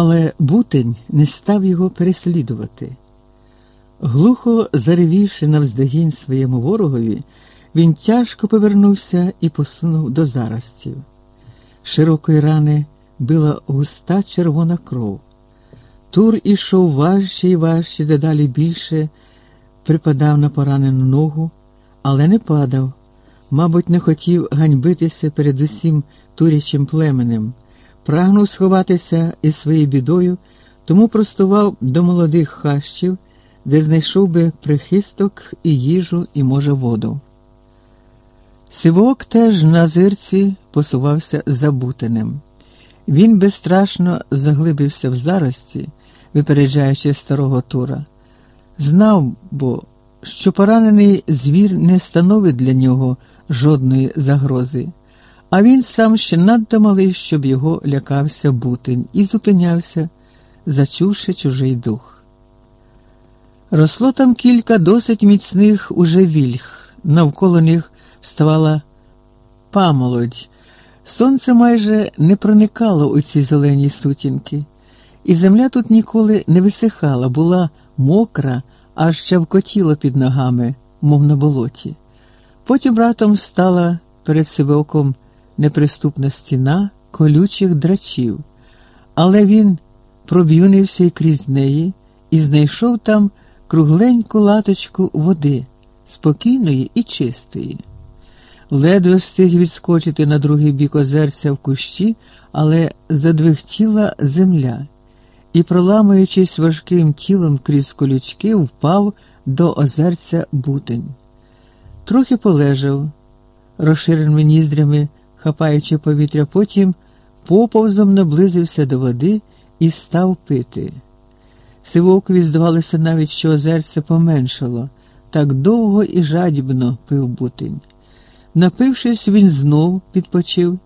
Але бутень не став його переслідувати. Глухо заревівши навздогін своєму ворогові, він тяжко повернувся і посунув до заростів. Широкої рани била густа червона кров. Тур ішов важче і важче, дедалі більше припадав на поранену ногу, але не падав. Мабуть, не хотів ганьбитися перед усім турячим племенем, прагнув сховатися із своєю бідою, тому простував до молодих хащів, де знайшов би прихисток і їжу, і, може, воду. Сивок теж на зирці посувався забутеним. Він безстрашно заглибився в зарості, випереджаючи старого тура. Знав, бо, що поранений звір не становить для нього жодної загрози, а він сам ще надто малий, щоб його лякався бутень, і зупинявся, зачувши чужий дух. Росло там кілька досить міцних уже вільх, навколо них вставала памолодь. Сонце майже не проникало у ці зелені сутінки, і земля тут ніколи не висихала, була мокра, аж щавкотіла під ногами, мов на болоті. Потім ратом стала перед сивоком неприступна стіна колючих драчів, але він проб'юнився і крізь неї і знайшов там кругленьку латочку води, спокійної і чистої. Ледве встиг відскочити на другий бік озерця в кущі, але задвихтіла земля і, проламуючись важким тілом крізь колючки, впав до озерця бутень. Трохи полежав, розширеними ніздрями, хапаючи повітря, потім поповзом наблизився до води і став пити. Сивокові здавалося навіть, що озерце поменшало, так довго і жадібно пив бутень. Напившись, він знов підпочив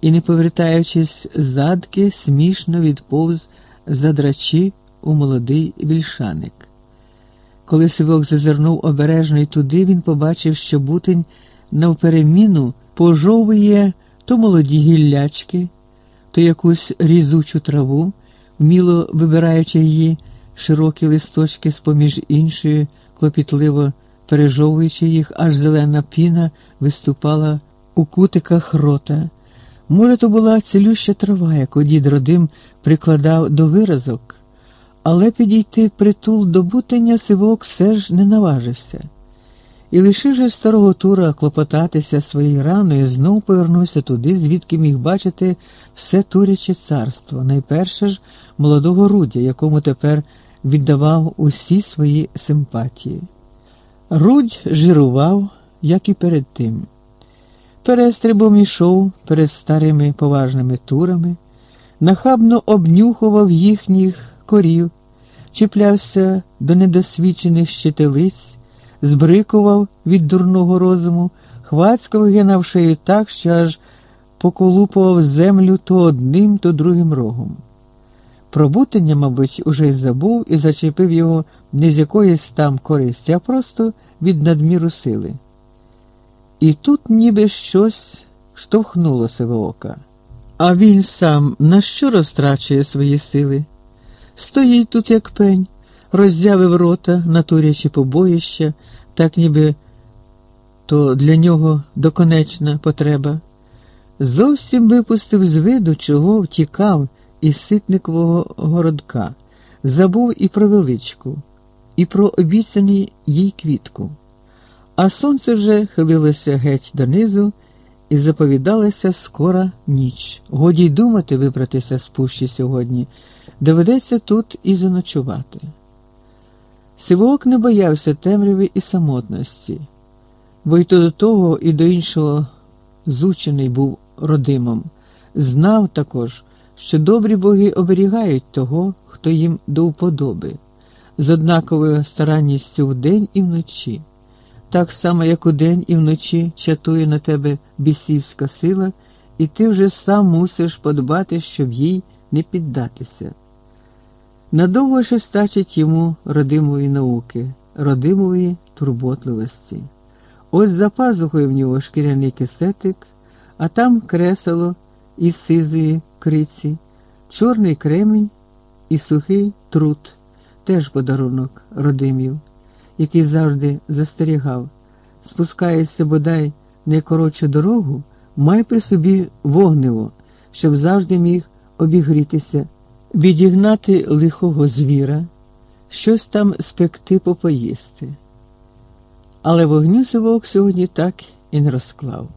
і, не повертаючись задки, смішно відповз за драчі у молодий вільшаник. Коли сивок зазирнув обережно й туди, він побачив, що бутень навпереміну пожовує то молоді гіллячки, то якусь різучу траву, вміло вибираючи її широкі листочки з поміж іншої, клопітливо пережовуючи їх, аж зелена піна виступала у кутиках рота. Може, то була цілюща трава, яку дід родим прикладав до виразок, але підійти притул до бутення сивок все ж не наважився. І лишив же старого тура клопотатися своєю раною, знов повернувся туди, звідки міг бачити все туряче царство, найперше ж молодого Рудя, якому тепер віддавав усі свої симпатії. Рудь жирував, як і перед тим. Перестрибом ішов перед старими поважними турами, нахабно обнюхував їхніх корів, чіплявся до недосвідчених щитилиць, збрикував від дурного розуму, хвацько вигинав шею так, що аж поколупував землю то одним, то другим рогом. Пробутення, мабуть, уже й забув і зачепив його не з якоїсь там користі, а просто від надміру сили. І тут ніби щось штовхнуло Сивоока. А він сам на що розтрачує свої сили? Стоїть тут, як пень, роззявив рота, натурячи побоїща, так ніби то для нього доконечна потреба. Зовсім випустив з виду, чого втікав із ситникового городка, забув і про величку, і про обіцяний їй квітку. А сонце вже хилилося геть донизу і заповідалася скора ніч. Годі й думати вибратися з пущі сьогодні, доведеться тут і заночувати. Сивок не боявся темряви і самотності, бо й то до того, і до іншого зучений був родимом, знав також, що добрі боги оберігають того, хто їм до вподоби, з однаковою старанністю вдень і вночі так само, як удень і вночі чатує на тебе бісівська сила, і ти вже сам мусиш подбати, щоб їй не піддатися. Надовго ще стачить йому родимої науки, родимої турботливості. Ось за пазухою в нього шкіряний кисетик, а там кресело із сизої криці, чорний кремінь і сухий труд, теж подарунок родимів, який завжди застерігав. Пускаєшся бодай найкоротшу дорогу, май при собі вогниво, щоб завжди міг обігрітися, відігнати лихого звіра, щось там спекти попоїсти. Але вогню Сивок сьогодні так і не розклав.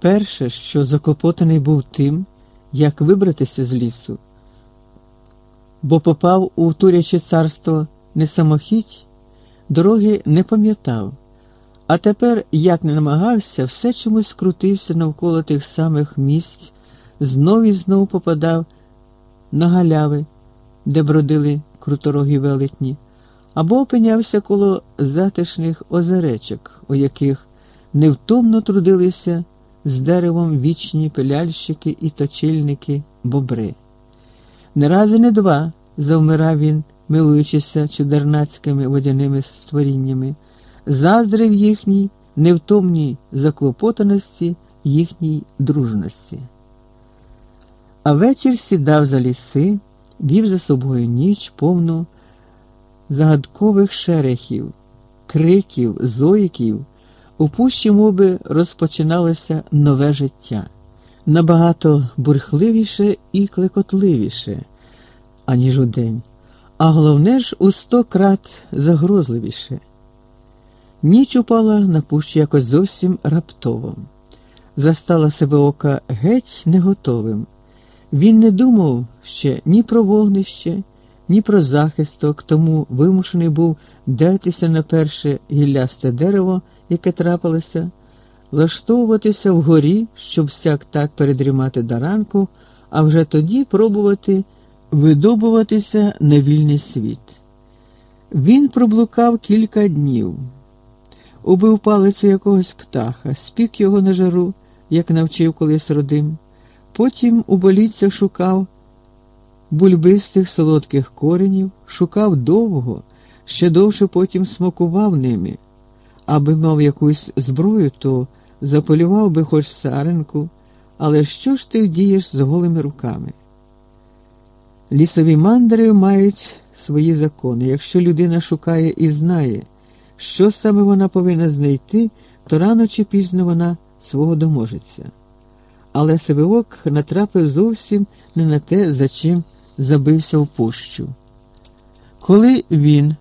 Перше, що заклопотаний був тим, як вибратися з лісу, бо попав у туряче царство не самохідь, дороги не пам'ятав, а тепер, як не намагався, все чомусь крутився навколо тих самих місць, знов і знов попадав на галяви, де бродили круторогі велетні, або опинявся коло затишних озеречок, у яких невтомно трудилися з деревом вічні пиляльщики і точильники бобри. Не раз і не два завмирав він, милуючися чудернацькими водяними створіннями, заздрив їхній невтомній заклопотаності, їхній дружності. А вечір сідав за ліси, вів за собою ніч повну загадкових шерехів, криків, зойків, у пущі моби розпочиналося нове життя, набагато бурхливіше і клекотливіше, аніж удень, а головне ж у сто крат загрозливіше. Ніч упала на пущу якось зовсім раптово. Застала себе ока геть не готовим. Він не думав ще ні про вогнище, ні про захисток, тому вимушений був дертися на перше гіллясте дерево, яке трапилося, влаштовуватися вгорі, щоб всяк так передрімати до ранку, а вже тоді пробувати видобуватися на вільний світ. Він проблукав кілька днів, убив палицю якогось птаха, спік його на жару, як навчив колись родим. Потім у боліцях шукав бульбистих солодких коренів, шукав довго, ще довше потім смакував ними. Аби мав якусь зброю, то заполював би хоч саренку, але що ж ти вдієш з голими руками? Лісові мандри мають свої закони. Якщо людина шукає і знає, що саме вона повинна знайти, то рано чи пізно вона свого доможеться. Але Сививок натрапив зовсім не на те, за чим забився в пущу. Коли він,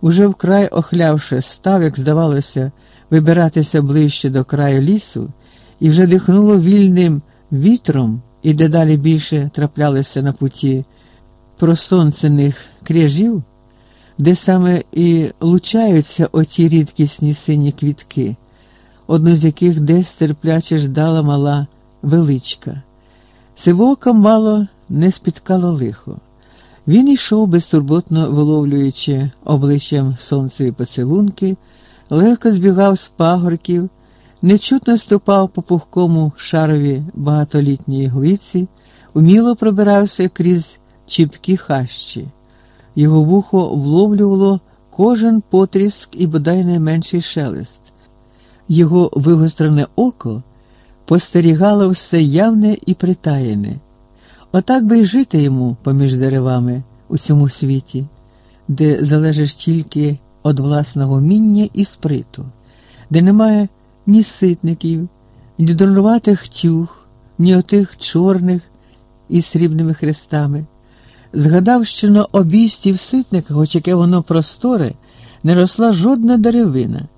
уже вкрай охлявши, став, як здавалося, вибиратися ближче до краю лісу, і вже дихнуло вільним вітром, і дедалі більше траплялися на путі просонцених кряжів, де саме і лучаються оті рідкісні сині квітки, одну з яких десь терпляче ждала мала величка. Сивока мало не спіткало лихо. Він йшов безтурботно виловлюючи обличчям сонцеві поцілунки, легко збігав з пагорків, нечутно ступав по пухкому шарові багатолітньої глиці, уміло пробирався крізь чіпкі хащі. Його вухо вловлювало кожен потріск і бодай найменший шелест. Його вигострене око постерігало все явне і притаєне. Отак би й жити йому поміж деревами у цьому світі, де залежиш тільки від власного вміння і сприту, де немає ні ситників, ні дурнуватих тюг, ні отих чорних із срібними хрестами. Згадав, що на обійсті в ситниках, хоч яке воно просторе, не росла жодна деревина,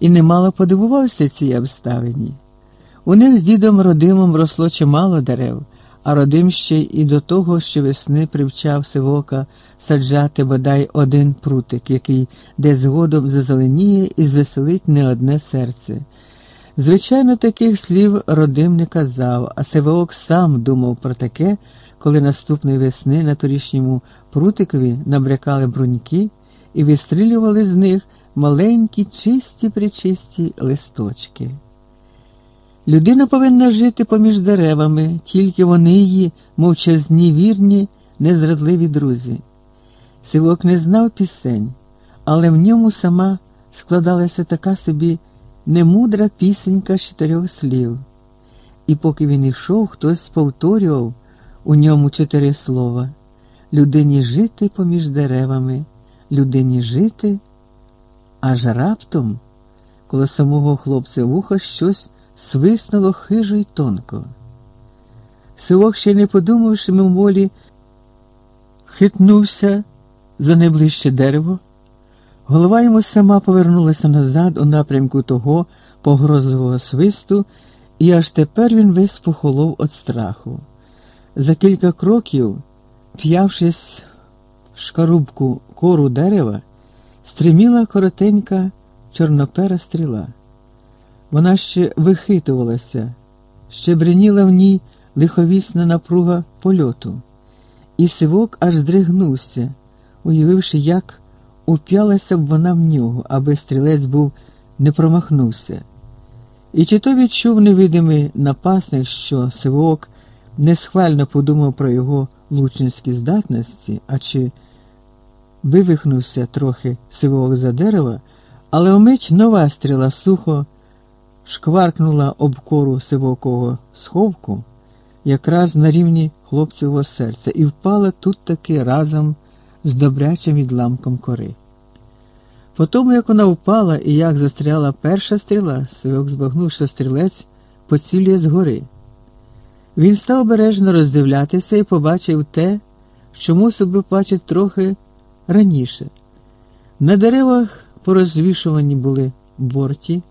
і немало подивувався цій обставині. У них з дідом родимом росло чимало дерев, а родим ще і до того, що весни привчав сивока саджати бодай один прутик, який де згодом зазеленіє і звеселить не одне серце. Звичайно, таких слів родим не казав, а Сивоок сам думав про таке, коли наступної весни на торішньому прутикові набрякали бруньки і вистрілювали з них маленькі, чисті причисті листочки. Людина повинна жити поміж деревами, тільки вони її, мовчазні, вірні, незрадливі друзі. Сивок не знав пісень, але в ньому сама складалася така собі немудра пісенька з чотирьох слів. І поки він йшов, хтось повторював у ньому чотири слова людині жити поміж деревами, людині жити, аж раптом коло самого хлопця вуха щось свиснуло хижо й тонко. Сивок, ще не подумавши мимоволі, хитнувся за найближче дерево. Голова йому сама повернулася назад у напрямку того погрозливого свисту, і аж тепер він весь похолов від страху. За кілька кроків, п'явшись шкарубку кору дерева, стриміла коротенька чорнопера стріла. Вона ще вихитувалася, ще бреніла в ній лиховісна напруга польоту, і сивок аж здригнувся, уявивши, як уп'ялася б вона в нього, аби стрілець був не промахнувся. І чи то відчув невидимий напасник, що сивок несхвально подумав про його лучинські здатності, а чи вивихнувся трохи сивок за дерева, але вмить нова стріла сухо шкваркнула об кору сивокого сховку якраз на рівні хлопцевого серця і впала тут таки разом з добрячим відламком кори. По тому, як вона впала і як застряла перша стріла, Сивок збагнув, що стрілець поцілює згори. Він став обережно роздивлятися і побачив те, що мусив би бачити трохи раніше. На деревах порозвішувані були борті,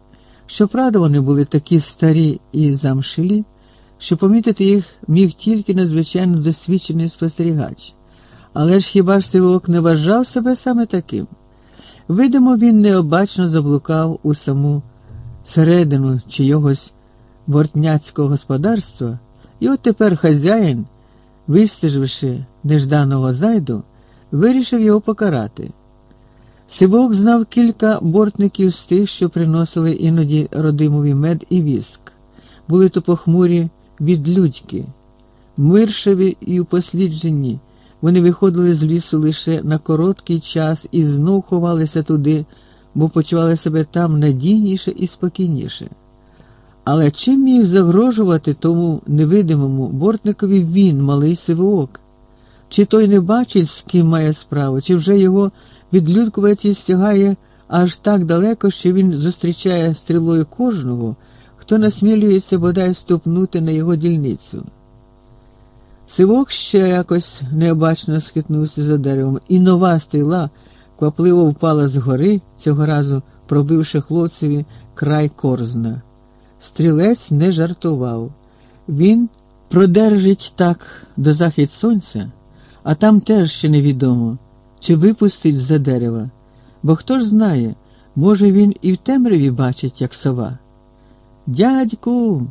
щоправда, вони були такі старі і замшилі, що помітити їх міг тільки надзвичайно досвідчений спостерігач. Але ж хіба ж Сивок не вважав себе саме таким? Видимо, він необачно заблукав у саму середину чийогось бортняцького господарства, і от тепер хазяїн, вистеживши нежданого зайду, вирішив його покарати. Сивок знав кілька бортників з тих, що приносили іноді родимові мед і віск. Були то похмурі відлюдьки, миршеві і упосліджені. Вони виходили з лісу лише на короткий час і знов ховалися туди, бо почували себе там надійніше і спокійніше. Але чим міг загрожувати тому невидимому бортникові він, малий сивоок? Чи той не бачить, з ким має справу, чи вже його відлюдкуватість стягає аж так далеко, що він зустрічає стрілою кожного, хто насмілюється бодай ступнути на його дільницю? Сивок ще якось необачно схитнувся за деревом, і нова стріла квапливо впала з гори, цього разу пробивши хлопцеві край корзна. Стрілець не жартував. Він продержить так до захід сонця, а там теж ще невідомо, чи випустить за дерева. Бо хто ж знає, може, він і в темряві бачить, як сова. Дядьку,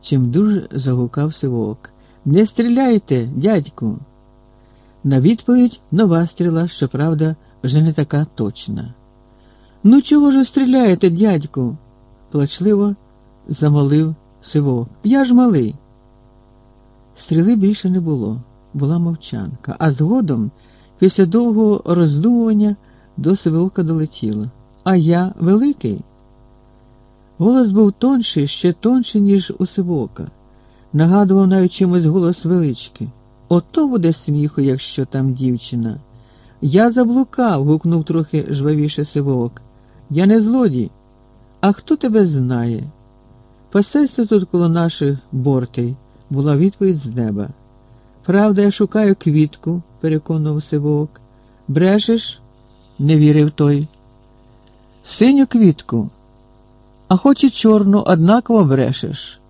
чим дуже загукав сивок. Не стріляйте, дядьку. На відповідь нова стріла, щоправда, вже не така точна. Ну, чого ж стріляєте, дядьку? плачливо замолив сивок. Я ж малий. Стріли більше не було, була мовчанка, а згодом, після довгого роздумування, до Сивока долетіло. А я великий. Голос був тонший, ще тонший, ніж у Сивока нагадував навіть чимось голос велички. Ото буде сміху, якщо там дівчина. Я заблукав, гукнув трохи жвавіше сивок. Я не злодій. А хто тебе знає? Пасешся тут коло наших бортей, була відповідь з неба. Правда, я шукаю квітку, переконував сивок. Брешеш? не вірив той. Синю квітку, а хоч і чорну, однаково брешеш.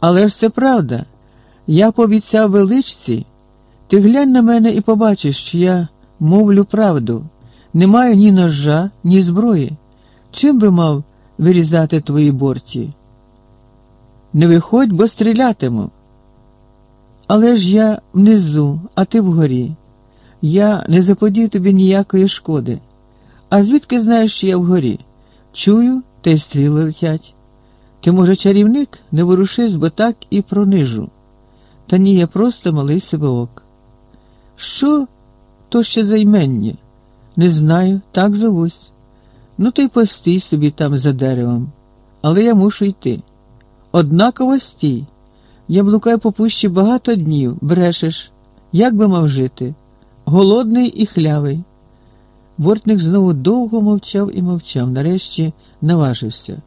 Але ж це правда. Я пообіцяв величці, ти глянь на мене і побачиш, що я мовлю правду. Не маю ні ножа, ні зброї. Чим би мав вирізати твої борті? Не виходь, бо стрілятиму. Але ж я внизу, а ти вгорі. Я не заподію тобі ніякої шкоди. А звідки знаєш, що я вгорі? Чую, та й стріли летять. Ти, може, чарівник, не ворушись, бо так і пронижу. Та ні, я просто малий сивоок. Що то ще за ймення? Не знаю, так зовусь. Ну, то й постій собі там за деревом. Але я мушу йти. Однаково стій. Я блукаю по пущі багато днів, брешеш. Як би мав жити? голодний і хлявий. Бортник знову довго мовчав і мовчав, нарешті наважився.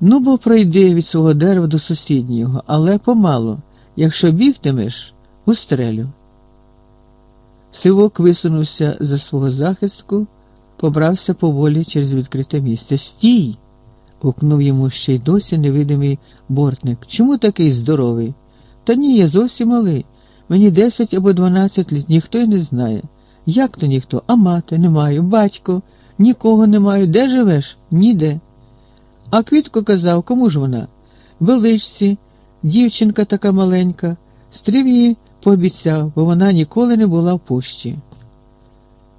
Ну, бо пройди від свого дерева до сусіднього, але помало, якщо бігтимеш, устрелю. Сивок висунувся за свого захистку, побрався поволі через відкрите місце. Стій! Гукнув йому ще й досі невидимий бортник. Чому такий здоровий? Та ні, я зовсім малий. Мені десять або дванадцять літ, ніхто й не знає. Як то ніхто? А мати не маю, батько, нікого не маю. Де живеш? Ніде. А Квітко казав, кому ж вона? Величці, дівчинка така маленька, стрів її пообіцяв, бо вона ніколи не була в пущі.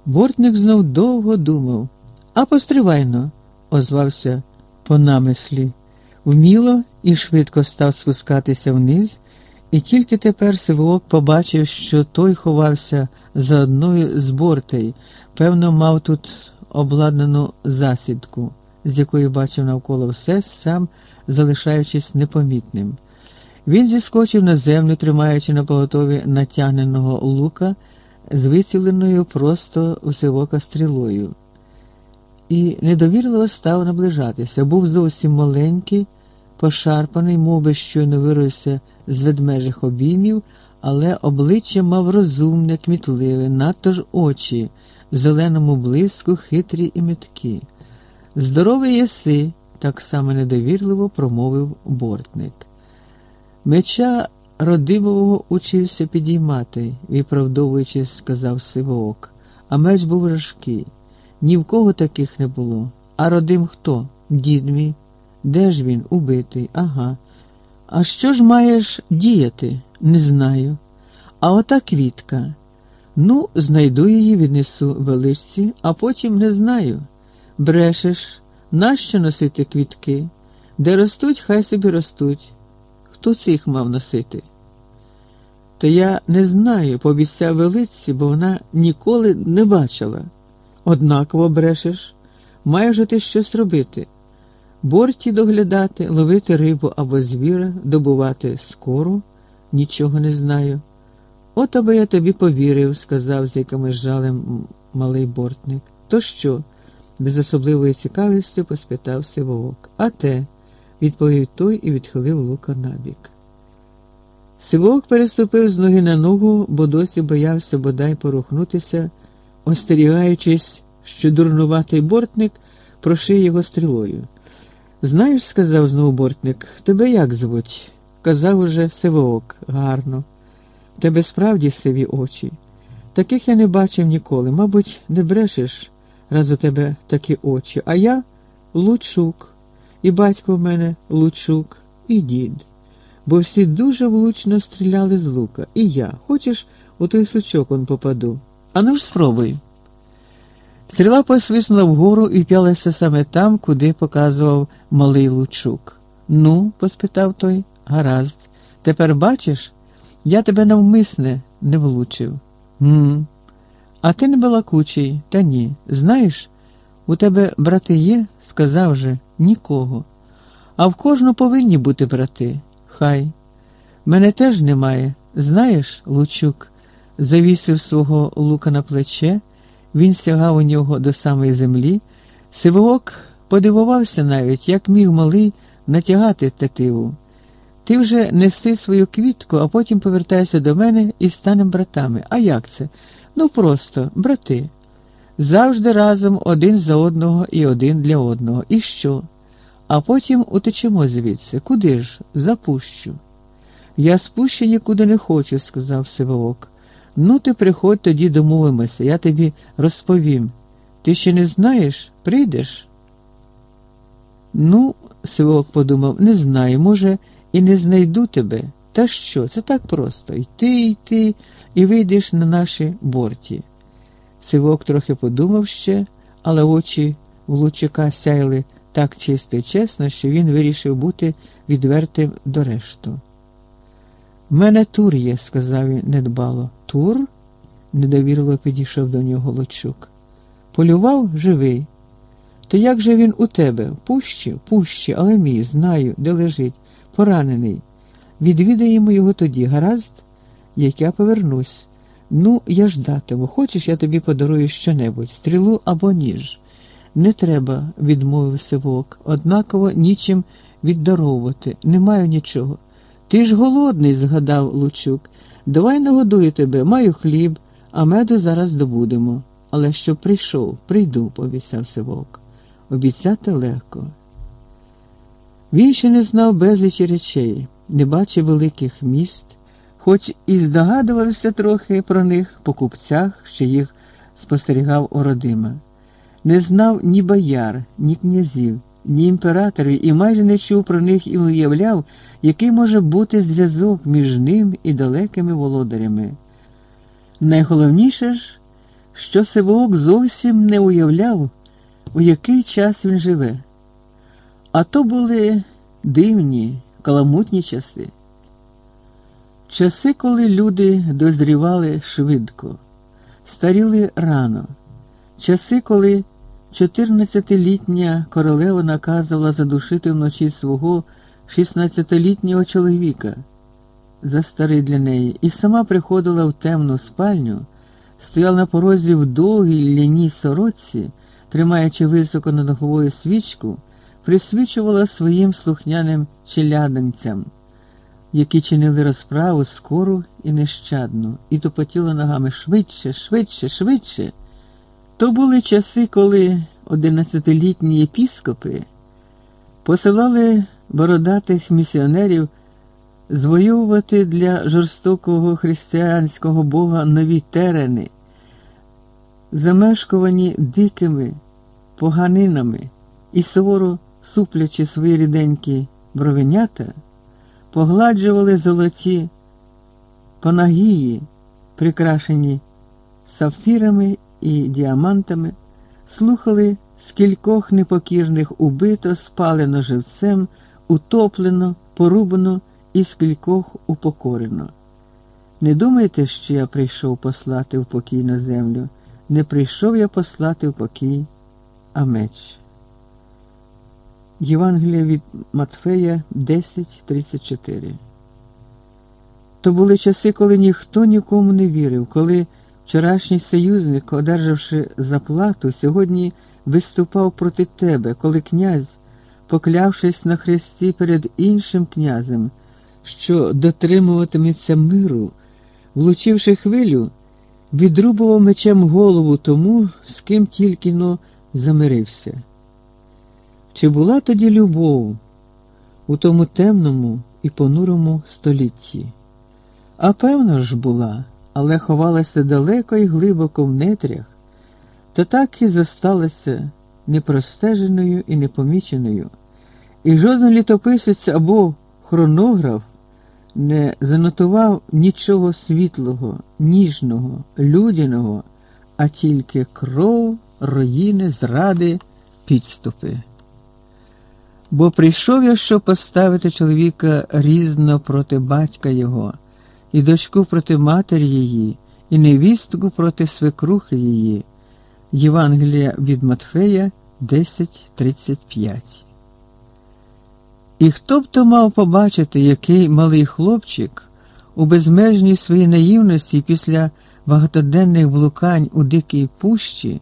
Бортник знов довго думав. А постривайно, озвався по намислі, вміло і швидко став спускатися вниз, і тільки тепер Сивоок побачив, що той ховався за одною з бортей, певно, мав тут обладнану засідку, з якої бачив навколо все, сам залишаючись непомітним. Він зіскочив на землю, тримаючи на поготові натягненого лука з виціленою просто у сивока стрілою. І недовірливо став наближатися. Був зовсім маленький, пошарпаний, мов би щойно вирився з ведмежих обіймів, але обличчя мав розумне, кмітливе, надто ж очі, в зеленому блиску, хитрі і меткі. Здоровий єси, так само недовірливо промовив бортник. Меча родимового учився підіймати, виправдовуючи, сказав Сивоок, а меч був важкий. Ні в кого таких не було. А родим хто? Дід мій. Де ж він? Убитий? Ага. А що ж маєш діяти? Не знаю. А ота квітка. Ну, знайду її, віднесу величці, а потім не знаю. Брешеш, нащо носити квітки? Де ростуть, хай собі ростуть. Хто цих мав носити? Та я не знаю, пообіцяв велиці, бо вона ніколи не бачила. Однаково брешеш, маєш ти щось робити. Борті доглядати, ловити рибу або звіра, добувати скору, нічого не знаю. От аби я тобі повірив, сказав з якимось жалем малий бортник. То що? без особливої цікавості поспитав Сивовок. А те, відповів той і відхилив лука набік. Сивовок переступив з ноги на ногу, бо досі боявся бодай порухнутися, остерігаючись, що дурнуватий бортник прошиє його стрілою. Знаєш, сказав знову бортник, тебе як звуть? Казав уже Сивоок, гарно. Тебе справді сиві очі. Таких я не бачив ніколи. Мабуть, не брешеш, раз у тебе такі очі. А я Лучук, і батько в мене Лучук, і дід. Бо всі дуже влучно стріляли з лука. І я. Хочеш, у той сучок он попаду. Ану ж спробуй. Стріла посвиснула вгору і вп'ялася саме там, куди показував малий лучук. Ну, поспитав той, гаразд. Тепер бачиш, я тебе навмисне не влучив. Гм. А ти не балакучий, та ні. Знаєш, у тебе брати є, сказав же, нікого. А в кожну повинні бути брати. Хай. Мене теж немає. Знаєш, Лучук, завісив свого лука на плече. Він сягав у нього до самої землі. Сивоок подивувався навіть, як міг малий натягати тетиву. Ти вже неси свою квітку, а потім повертайся до мене і станемо братами. А як це? Ну просто, брати. Завжди разом один за одного і один для одного. І що? А потім утечемо звідси. Куди ж? Запущу. Я спущу нікуди не хочу, сказав Сивоок. Ну, ти приходь тоді домовимося, я тобі розповім. Ти ще не знаєш, прийдеш? Ну, Сивок подумав, не знаю, може, і не знайду тебе. Та що? Це так просто. Йти, йти, і вийдеш на наші борті. Сивок трохи подумав ще, але очі в Лучика сяяли так чисто і чесно, що він вирішив бути відвертим до решту. Мене тур є, сказав він недбало. Тур? недовірливо підійшов до нього Лучук. Полював живий. То як же він у тебе? Пущі, пущі, але мій, знаю, де лежить, поранений. Відвідаємо його тоді, гаразд, як я повернусь. Ну, я ждатиму. Хочеш, я тобі подарую щонебудь, стрілу або ніж. Не треба, відмовив Сивок, однаково нічим віддаровувати, не маю нічого. Ти ж голодний, згадав Лучук. Давай нагодую тебе, маю хліб, а меду зараз добудемо. Але щоб прийшов, прийду, пообіцяв Сивок. Обіцяти легко. Він ще не знав безлічі речей, не бачив великих міст, хоч і здогадувався трохи про них по купцях, що їх спостерігав Ородима. Не знав ні бояр, ні князів, ні імператорів і майже не чув про них і уявляв, який може бути зв'язок між ним і далекими володарями. Найголовніше ж, що Сивоок зовсім не уявляв, у який час він живе. А то були дивні, каламутні часи. Часи, коли люди дозрівали швидко, старіли рано, часи, коли 14-літня королева наказувала задушити вночі свого 16-літнього чоловіка, застарий для неї, і сама приходила в темну спальню, стояла на порозі в довгій ляній сорочці, тримаючи високо над головою свічку, присвічувала своїм слухняним челядинцям, які чинили розправу скору і нещадну, і тупотіла ногами швидше, швидше, швидше. То були часи, коли одинадцятилітні єпіскопи посилали бородатих місіонерів звоювати для жорстокого християнського бога нові терени, замешкувані дикими поганинами і суворо суплячи свої ріденькі бровенята, погладжували золоті панагії, прикрашені сапфірами і діамантами, слухали скількох непокірних убито, спалено живцем, утоплено, порубано і скількох упокорено. Не думайте, що я прийшов послати в покій на землю. Не прийшов я послати в покій, а меч. Євангелія від Матфея 10.34 То були часи, коли ніхто нікому не вірив, коли вчорашній союзник, одержавши заплату, сьогодні виступав проти тебе, коли князь, поклявшись на хресті перед іншим князем, що дотримуватиметься миру, влучивши хвилю, відрубував мечем голову тому, з ким тільки но замирився. Чи була тоді любов у тому темному і понурому столітті? А певно ж була, але ховалася далеко і глибоко в нетрях, та так і зосталася непростеженою і непоміченою, і жоден літописець або хронограф не занотував нічого світлого, ніжного, людяного, а тільки кров, руїни, зради, підступи. Бо прийшов я, щоб поставити чоловіка різно проти батька його, і дочку проти матері її, і невістку проти свекрухи її. Євангелія від Матфея 10.35 І хто б то мав побачити, який малий хлопчик у безмежній своїй наївності після багатоденних блукань у дикій пущі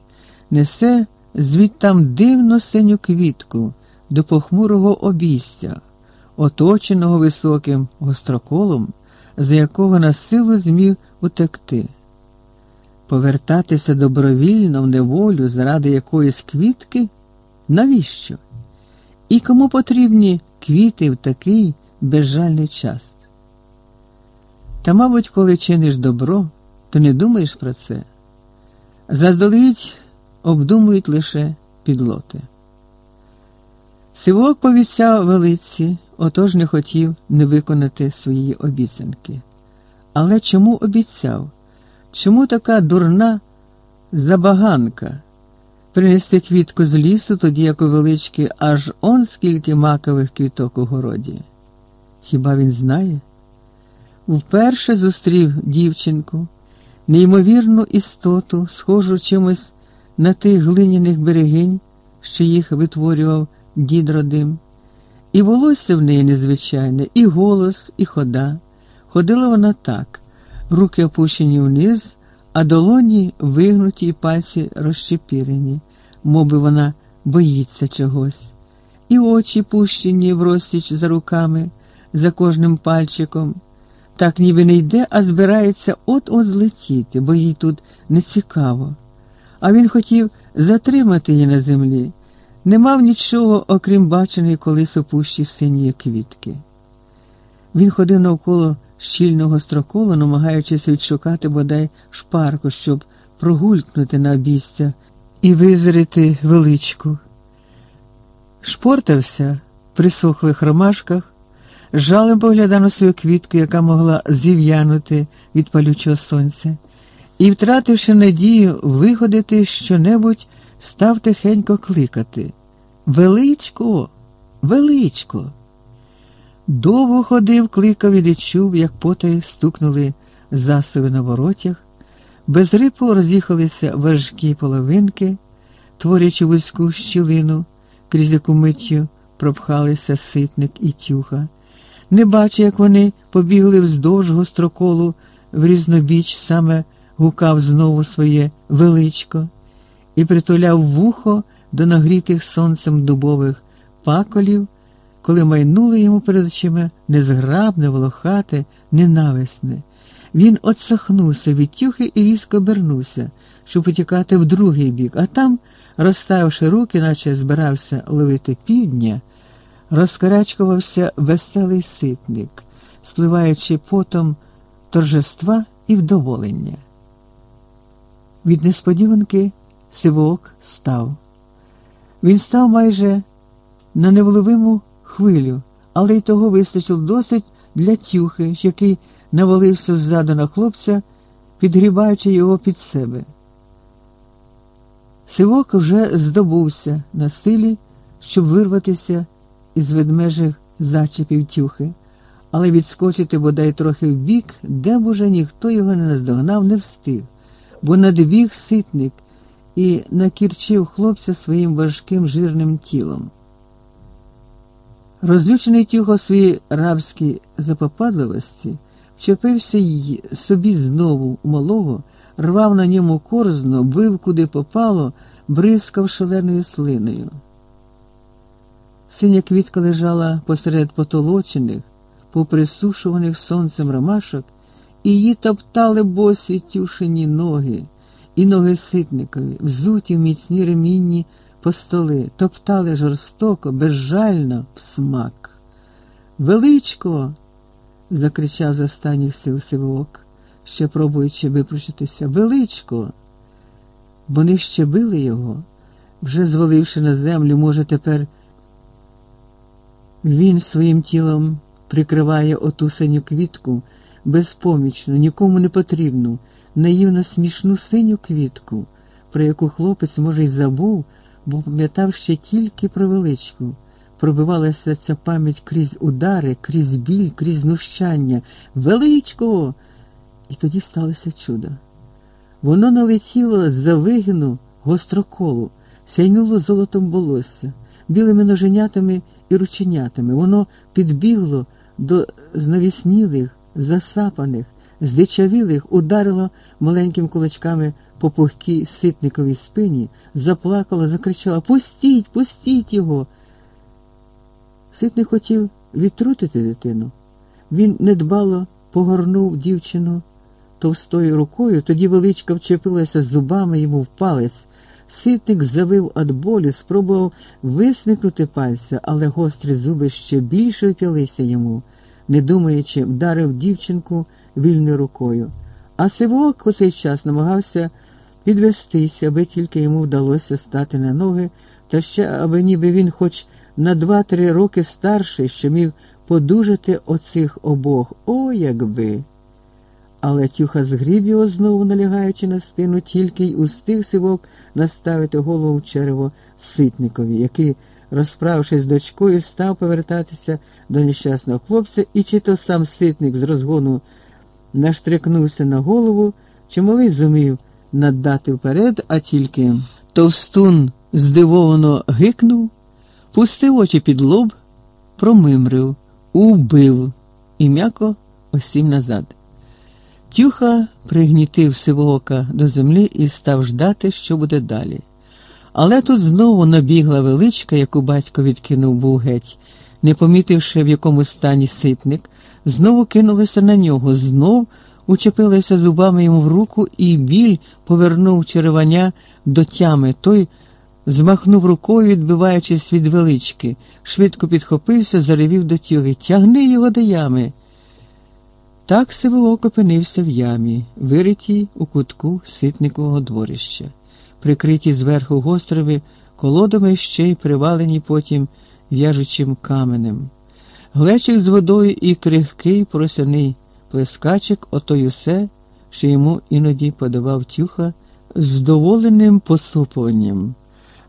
несе звідтам дивно синю квітку до похмурого обійстя, оточеного високим гостроколом, за якого на силу зміг утекти. Повертатися добровільно в неволю заради якоїсь квітки? Навіщо? І кому потрібні квіти в такий безжальний час? Та, мабуть, коли чиниш добро, то не думаєш про це. Заздалегідь обдумують лише підлоти. Сивок повісяв велиці, отож не хотів не виконати свої обіцянки. Але чому обіцяв? Чому така дурна забаганка? Принести квітку з лісу, тоді як у велички, аж он скільки макових квіток у городі. Хіба він знає? Вперше зустрів дівчинку, неймовірну істоту, схожу чимось на тих глиняних берегинь, що їх витворював дід родим. І волосся в неї незвичайне, і голос, і хода. Ходила вона так руки опущені вниз, а долоні вигнуті і пальці розщепірені, моби вона боїться чогось, і очі пущені в розтіч за руками, за кожним пальчиком. Так ніби не йде, а збирається от-от злетіти, бо їй тут не цікаво. А він хотів затримати її на землі, не мав нічого, окрім баченої колись опущі синьої квітки. Він ходив навколо щільного строколу, намагаючись відшукати бодай шпарку, щоб прогулькнути на обійстя і визирити величку. Шпортався при сухлих ромашках, жалем поглядав на свою квітку, яка могла зів'янути від палючого сонця, і, втративши надію виходити щонебудь, став тихенько кликати Величко, величко. Довго ходив, кликав і не як потай стукнули засоби на воротях, без рипу роз'їхалися важкі половинки, творячи вузьку щілину, крізь яку миттю пропхалися ситник і тюха. Не бачу, як вони побігли вздовж гостроколу в різнобіч, саме гукав знову своє величко і притуляв вухо до нагрітих сонцем дубових паколів коли майнуло йому перед очима незграбне, волохате, ненависне. Він отсахнувся від тюхи і різко обернувся, щоб потікати в другий бік, а там, розставивши руки, наче збирався ловити півдня, розкарачкувався веселий ситник, спливаючи потом торжества і вдоволення. Від несподіванки сивок став. Він став майже на невловиму хвилю, але й того вистачило досить для тюхи, який навалився ззаду на хлопця, підгрібаючи його під себе. Сивок вже здобувся на силі, щоб вирватися із ведмежих зачепів тюхи, але відскочити бодай трохи вбік, де б уже ніхто його не наздогнав, не встиг, бо надбіг ситник і накірчив хлопця своїм важким жирним тілом. Розлючений тюго своїй рабській запопадливості, вчепився й собі знову малого, рвав на ньому корзно, бив куди попало, бризкав шаленою слиною. Синя квітка лежала посеред потолочених, поприсушуваних сонцем ромашок, і її топтали босі тюшені ноги, і ноги ситникові, взуті в міцні ремінні по столи, топтали жорстоко, безжально в смак. Величко. закричав з останніх сил сивок, ще пробуючи випручитися. Величко. Вони ще били його, вже зваливши на землю, може, тепер він своїм тілом прикриває оту синю квітку, безпомічну, нікому не потрібну, наївно смішну синю квітку, про яку хлопець, може, й забув бо пам'ятав ще тільки про величку. Пробивалася ця пам'ять крізь удари, крізь біль, крізь знущання. Величко! І тоді сталося чудо. Воно налетіло з-за вигину гостроколу, сяйнуло золотом волосся, білими ноженятами і рученятами. Воно підбігло до знавіснілих, засапаних, здичавілих, ударило маленькими кулачками по пухкій ситниковій спині, заплакала, закричала Пустіть, пустіть його. Ситник хотів відтрутити дитину. Він недбало погорнув дівчину товстою рукою, тоді величка вчепилася зубами йому в палець. Ситник завив від болю, спробував висмикнути пальця, але гострі зуби ще більше вп'ялися йому, не думаючи, вдарив дівчинку вільною рукою. А Сивок у цей час намагався підвестися, аби тільки йому вдалося стати на ноги, та ще, аби ніби він хоч на два-три роки старший, що міг подужати оцих обох, о, якби. Але тюха згріб його знову налягаючи на спину, тільки й устиг сивок наставити голову в черево ситникові, який, розправившись з дочкою, став повертатися до нещасного хлопця, і чи то сам ситник з розгону наштрикнувся на голову, чи малий зумів наддати вперед, а тільки товстун здивовано гикнув, пустив очі під лоб, промимрив, убив і м'яко осів назад. Тюха пригнітив сивоока до землі і став ждати, що буде далі. Але тут знову набігла величка, яку батько відкинув був геть, не помітивши, в якому стані ситник, знову кинулася на нього, знов учепилася зубами йому в руку, і біль повернув череваня до тями. Той змахнув рукою, відбиваючись від велички, швидко підхопився, заревів до тюги. Тягни його до ями. Так Сивоок опинився в ямі, виритій у кутку ситникового дворища, прикриті зверху гострові колодами ще й привалені потім в'яжучим каменем. Глечик з водою і крихкий просяний плескачик ото й усе, що йому іноді подавав тюха з вдоволеним посупуванням.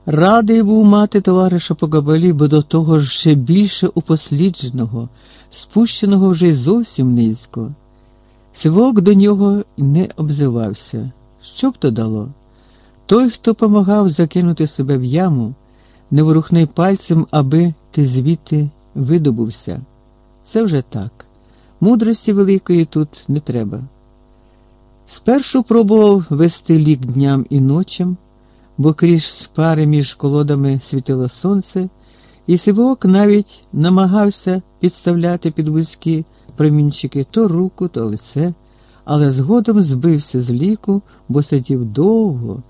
Радий був мати товариша по габелі, бо до того ж ще більше упослідженого, спущеного вже й зовсім низько. Сивок до нього не обзивався. Що б то дало? Той, хто помагав закинути себе в яму, не ворухни пальцем, аби ти звідти видобувся. Це вже так. Мудрості великої тут не треба. Спершу пробував вести лік дням і ночам бо крізь пари між колодами світило сонце, і Сивок навіть намагався підставляти під вузькі промінчики то руку, то лице, але згодом збився з ліку, бо сидів довго.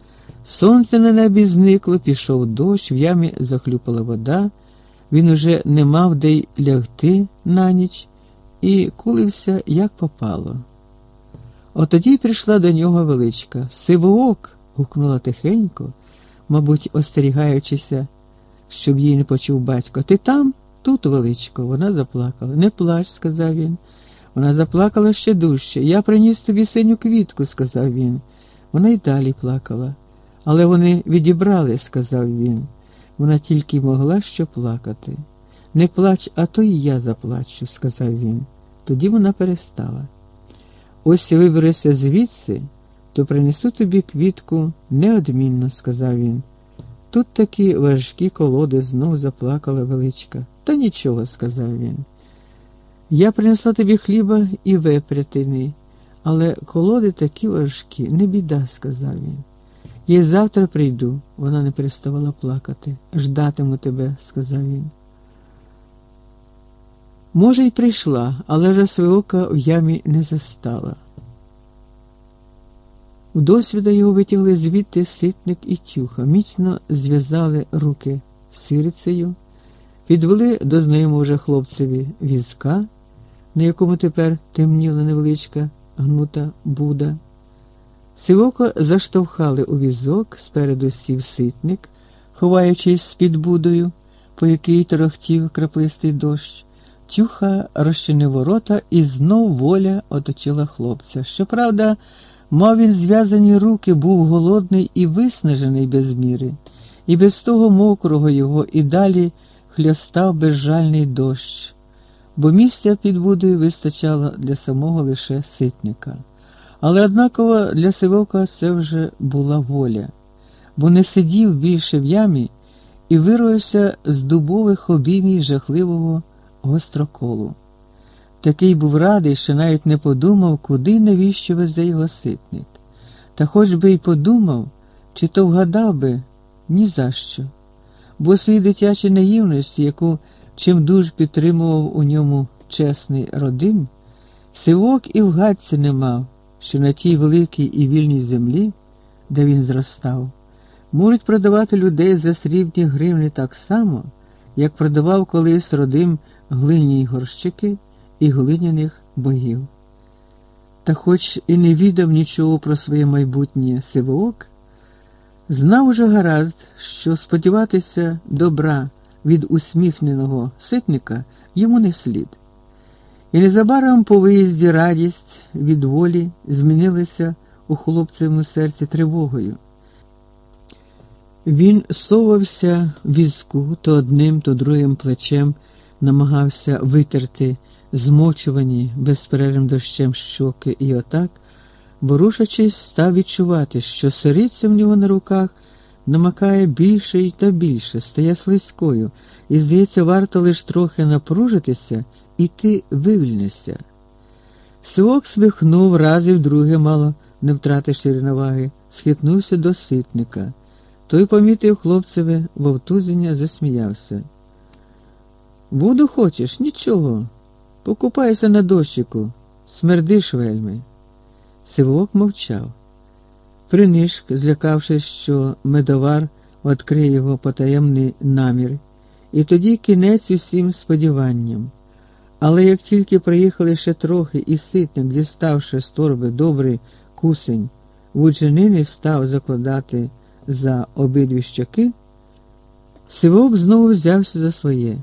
Сонце на небі зникло, пішов дощ, в ямі захлюпала вода, він уже не мав де й лягти на ніч і кулився, як попало. Отоді прийшла до нього величка. Сивоок гукнула тихенько, мабуть, остерігаючися, щоб її не почув батько. Ти там? Тут, величко, вона заплакала. Не плач, сказав він. Вона заплакала ще дужче. Я приніс тобі синю квітку, сказав він. Вона й далі плакала. Але вони відібрали, сказав він. Вона тільки могла що плакати. Не плач, а то і я заплачу, сказав він. Тоді вона перестала. Ось виберешся звідси то принесу тобі квітку неодмінно, сказав він. Тут такі важкі колоди знов заплакала величка. Та нічого, сказав він. Я принесла тобі хліба і вепрятини, але колоди такі важкі, не біда, сказав він. Я завтра прийду, вона не переставала плакати. Ждатиму тебе, сказав він. Може, й прийшла, але вже свиока в ямі не застала. В досвіда його витягли звідти ситник і тюха, міцно зв'язали руки сирицею, підвели до знайомого вже хлопцеві візка, на якому тепер темніла невеличка гнута буда. Сивоко заштовхали у візок, спереду сів ситник, ховаючись з-під будою, по якій торохтів краплистий дощ. Тюха розчинив ворота і знов воля оточила хлопця. Щоправда, Мав він зв'язані руки, був голодний і виснажений без міри, і без того мокрого його і далі хлястав безжальний дощ, бо місця під водою вистачало для самого лише ситника. Але однаково для Сивока це вже була воля, бо не сидів більше в ямі і вирвався з дубових обіймів жахливого гостроколу. Такий був радий, що навіть не подумав, куди навіщо везе його ситник. Та хоч би й подумав, чи то вгадав би ні за що. Бо свої дитячі наївності, яку чим дуж підтримував у ньому чесний родин, сивок і вгадці не мав, що на тій великій і вільній землі, де він зростав, можуть продавати людей за срібні гривни так само, як продавав колись родим глині горщики і глиняних богів. Та хоч і не відав нічого про своє майбутнє сивоок, знав уже гаразд, що сподіватися добра від усміхненого ситника йому не слід. І незабаром по виїзді радість від волі змінилася у хлопцевому серці тривогою. Він совався в візку то одним, то другим плечем, намагався витерти змочувані безперервним дощем щоки, і отак, ворушачись, став відчувати, що сириця в нього на руках намакає більше й та більше, стає слизькою, і, здається, варто лише трохи напружитися, і ти вивільнишся. Сивок сміхнув, разів друге мало, не втративши рівноваги, схитнувся до ситника. Той помітив хлопцеве вовтузення, засміявся. Буду хочеш, нічого. Покупайся на дощику, смердиш вельми. Сивок мовчав. Принишк, злякавшись, що медовар відкриє його потаємний намір, і тоді кінець усім сподіванням. Але як тільки приїхали ще трохи, і ситник, діставши з торби добрий кусень, вучинини став закладати за обидві щоки, Сивок знову взявся за своє.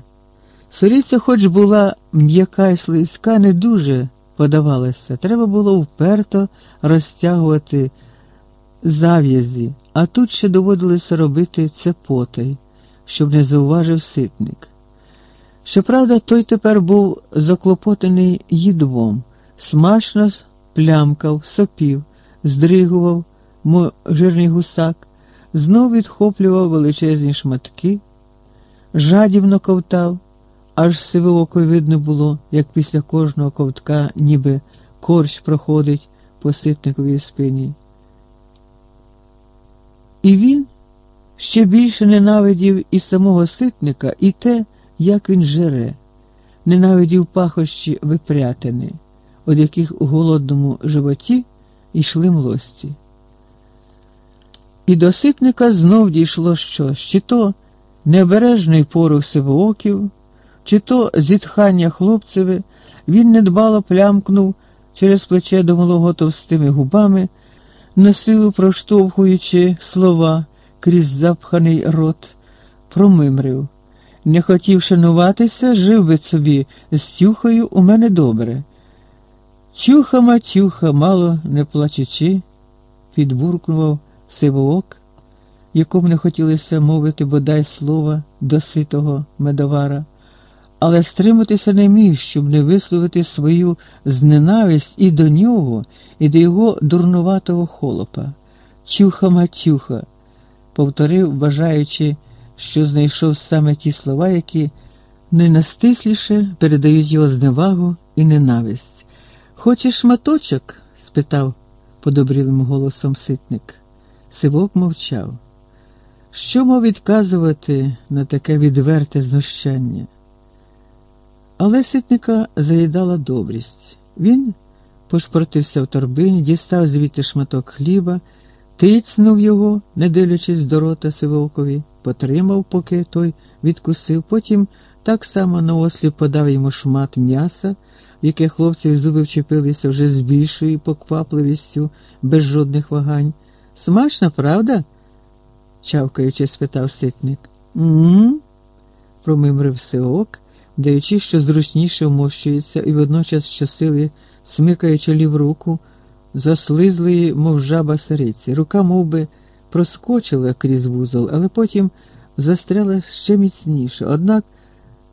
Соріця, хоч була м'яка й слизька, не дуже подавалася. Треба було вперто розтягувати зав'язі, а тут ще доводилося робити це потай, щоб не зауважив ситник. Щоправда, той тепер був заклопотаний їдвом, смачно плямкав, сопів, здригував, мов жирний гусак, знов відхоплював величезні шматки, жадібно ковтав, аж сивооко видно було, як після кожного ковтка ніби корч проходить по ситниковій спині. І він ще більше ненавидів і самого ситника, і те, як він жере, ненавидів пахощі випрятини, від яких у голодному животі йшли млості. І до ситника знов дійшло щось, чи то необережний порух сивооків, чи то зітхання хлопцеве, він недбало плямкнув через плече до малого товстими губами, насилу проштовхуючи слова крізь запханий рот, промимрив. Не хотів шануватися, жив би собі з тюхою у мене добре. Тюха матюха, мало не плачучи, підбуркнував сивоок, якому не хотілося мовити бодай слова до ситого медовара, але стриматися не міг, щоб не висловити свою зненависть і до нього, і до його дурнуватого холопа. Тюха матюха, повторив, бажаючи що знайшов саме ті слова, які найнастисліше передають його зневагу і ненависть. Хочеш шматочок? спитав подобрілим голосом ситник. Сивок мовчав. Що мав відказувати на таке відверте знущання? Але ситника заїдала добрість. Він пошпортився в торбині, дістав звідти шматок хліба, тицнув його, не дивлячись до рота Сивовкові потримав, поки той відкусив, потім так само наосліп подав йому шмат м'яса, в яке хлопці зуби вчепилися вже з більшою поквапливістю, без жодних вагань. Смачно, правда? чавкаючи, спитав ситник. «М-м-м», промимрив сиок, даючи, що зручніше вмощується, і водночас щосили, смикаючи лів руку, заслизлої, мов жаба сириці. Рука мов би, проскочила крізь вузол, але потім застряла ще міцніше. Однак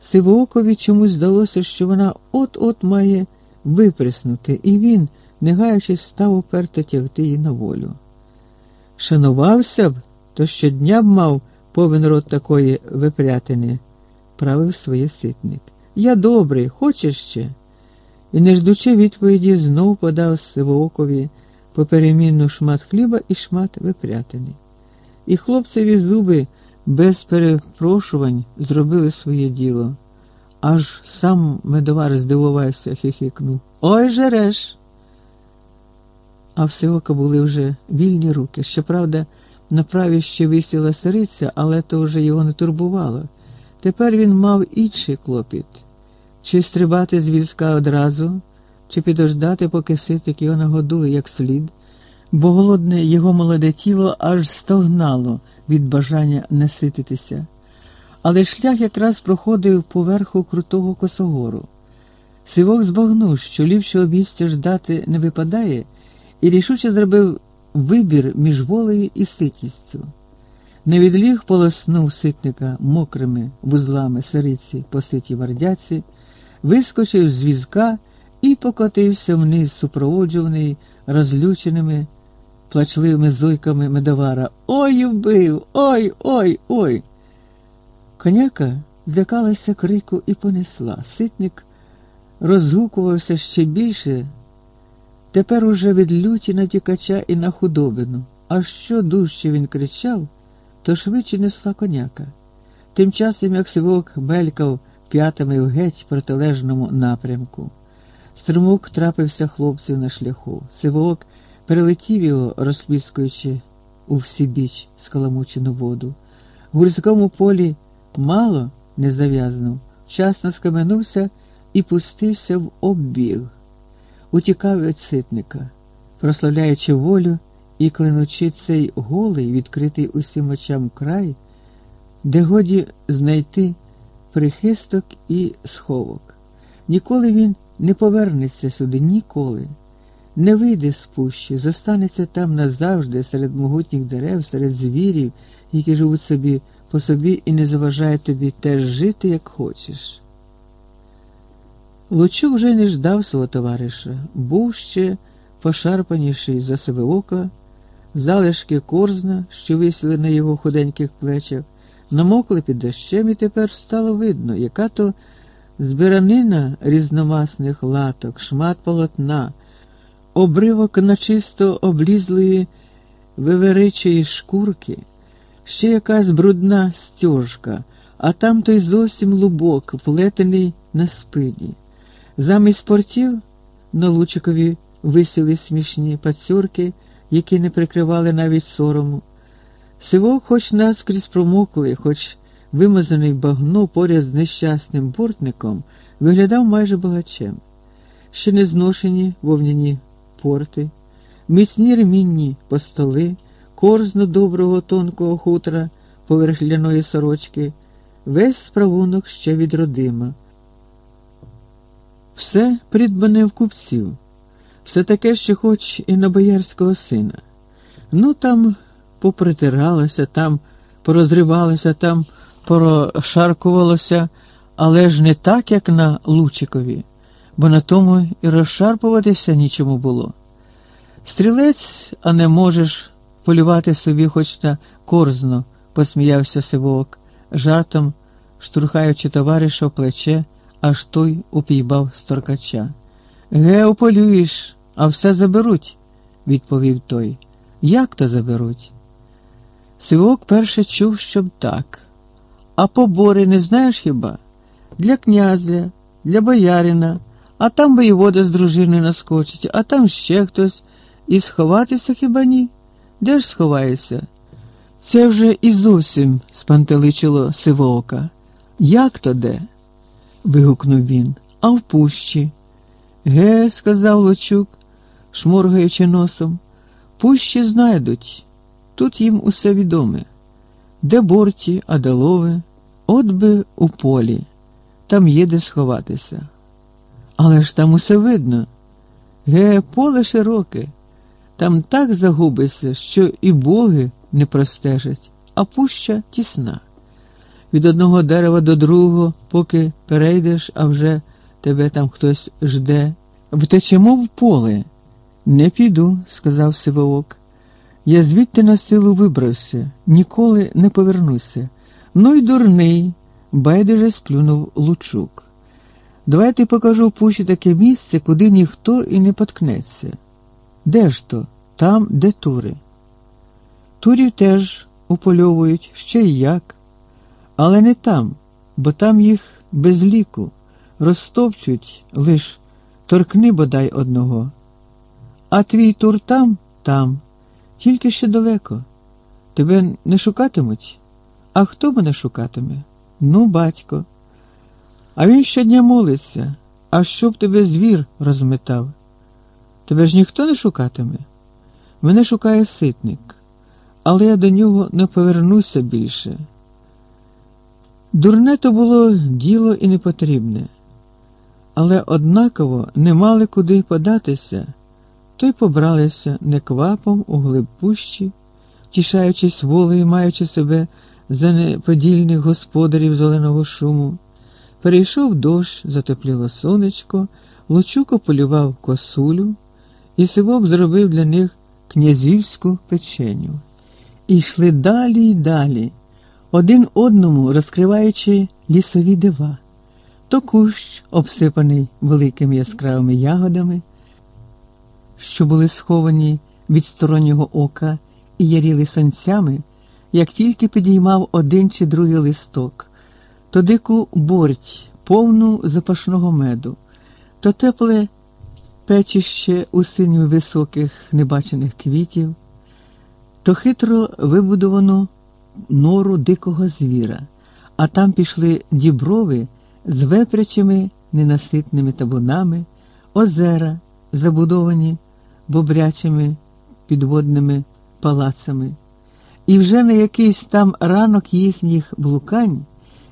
Сивоокові чомусь здалося, що вона от-от має виприснути, і він, не гаючись, став уперто тягти її на волю. Шанувався б, то щодня б мав повен рот такої випрятини, правив своє ситник. Я добрий, хочеш ще? І, не ждучи відповіді, знов подав Сивоокові поперемінну шмат хліба і шмат випрятини. І хлопцеві зуби без перепрошувань зробили своє діло. Аж сам медовар здивувався, хихикнув. Ой жереш. А в Сивока були вже вільні руки. Щоправда, на праві ще висіла сириця, але то вже його не турбувало. Тепер він мав інший клопіт чи стрибати з візка одразу чи підождати, поки ситик його нагодує як слід, бо голодне його молоде тіло аж стогнало від бажання насититися. Але шлях якраз проходив поверху крутого косогору. Сивок збагнув, що ліпшого місця ждати не випадає, і рішуче зробив вибір між волею і ситістю. Невідліг полоснув ситника мокрими вузлами сириці по ситі вардяці, вискочив з візка і покотився вниз, супроводжуваний розлюченими, плачливими зойками медовара. Ой убив! Ой, ой, ой. Коняка злякалася крику і понесла. Ситник розгукувався ще більше, Тепер уже від люті на тікача і на худобину. А що дужче він кричав, то швидше несла коняка. Тим часом, як сивок белькав п'ятами в геть протилежному напрямку. Струмок трапився хлопців на шляху. Сивок перелетів його, розпліскуючи у всібіч скаламучену воду. В гурському полі мало не зав'язнув, вчасно скаменувся і пустився в оббіг, утікав від ситника, прославляючи волю і клинучи цей голий, відкритий усім очам край, де годі знайти прихисток і сховок. Ніколи він не повернеться сюди, ніколи. Не вийде з пущі, зостанеться там назавжди, серед могутніх дерев, серед звірів, які живуть собі по собі і не заважають тобі теж жити, як хочеш. Лучук вже не ждав свого товариша, був ще пошарпаніший за себе ока, залишки корзна, що висіли на його худеньких плечах, намокли під дощем, і тепер стало видно, яка то збиранина різномасних латок, шмат полотна, обривок на чисто облізлої виверичої шкурки, ще якась брудна стяжка, а там той зовсім лубок, плетений на спині. Замість портів на Лучикові висіли смішні пацюрки, які не прикривали навіть сорому. Сивок, хоч наскрізь промоклий, хоч вимазаний багно поряд з нещасним бортником, виглядав майже багачем. Ще не зношені вовняні порти, міцні ремінні постоли, корзно доброго тонкого хутра поверх ляної сорочки, весь справунок ще від родима. Все придбане в купців, все таке, що хоч і на боярського сина. Ну там попритиралося, там порозривалося, там порошаркувалося, але ж не так, як на Лучикові, бо на тому і розшарпуватися нічому було. Стрілець, а не можеш полювати собі хоч на корзно, посміявся Сивок, жартом штурхаючи товариша в плече, аж той упійбав сторкача. Ге, уполюєш, а все заберуть, відповів той. Як то заберуть? Сивок перше чув, щоб так. А побори не знаєш хіба? Для князя, для боярина, а там воєвода з дружини наскочить, а там ще хтось. І сховатися хіба ні? Де ж сховаєшся? Це вже і зовсім спантеличило сивоока. Як то де? вигукнув він. А в пущі. Ге, сказав Лучук, шморгаючи носом, пущі знайдуть. Тут їм усе відоме. Де борті, а де лови, от би у полі, там є де сховатися. Але ж там усе видно. Ге, поле широке, там так загубишся, що і боги не простежать, а пуща тісна. Від одного дерева до другого, поки перейдеш, а вже тебе там хтось жде. Втечемо в поле. Не піду, сказав Сивоок. Я звідти на силу вибрався, ніколи не повернуся. Ну й дурний, байдуже сплюнув лучук. Давайте покажу в пущі таке місце, куди ніхто і не поткнеться. Де ж то? Там, де тури. Турів теж упольовують ще й як, але не там, бо там їх без ліку, розтопчуть лиш торкни бодай одного. А твій тур там, там, тільки ще далеко. Тебе не шукатимуть? А хто мене шукатиме? Ну, батько. А він щодня молиться, а щоб тебе звір розметав. Тебе ж ніхто не шукатиме? Мене шукає ситник, але я до нього не повернуся більше. Дурне то було діло і непотрібне, але однаково не мали куди податися, то й побралися неквапом у глиб пущі, тішаючись волею, маючи себе за неподільних господарів зеленого шуму. Перейшов дощ, затепліло сонечко, Лучуко полював косулю, і Сивок зробив для них князівську печеню. І йшли далі й далі, один одному розкриваючи лісові дива, то кущ, обсипаний великими яскравими ягодами, що були сховані від стороннього ока і яріли сонцями, як тільки підіймав один чи другий листок, то дику борть, повну запашного меду, то тепле печище у синів високих небачених квітів, то хитро вибудовану нору дикого звіра, а там пішли діброви з вепрячими ненаситними табунами, озера, забудовані бобрячими підводними палацами, і вже на якийсь там ранок їхніх блукань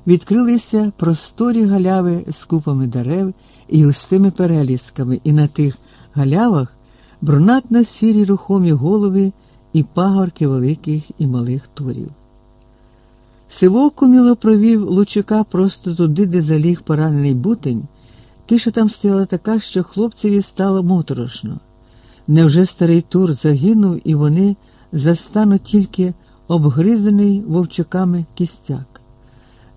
відкрилися просторі галяви з купами дерев і густими перелісками, і на тих галявах брунатно сірі рухомі голови і пагорки великих і малих турів. Сивок уміло провів Лучука просто туди, де заліг поранений бутень, тиша там стояла така, що хлопцеві стало моторошно. Невже старий тур загинув, і вони застануть тільки обгризаний вовчуками кістяк?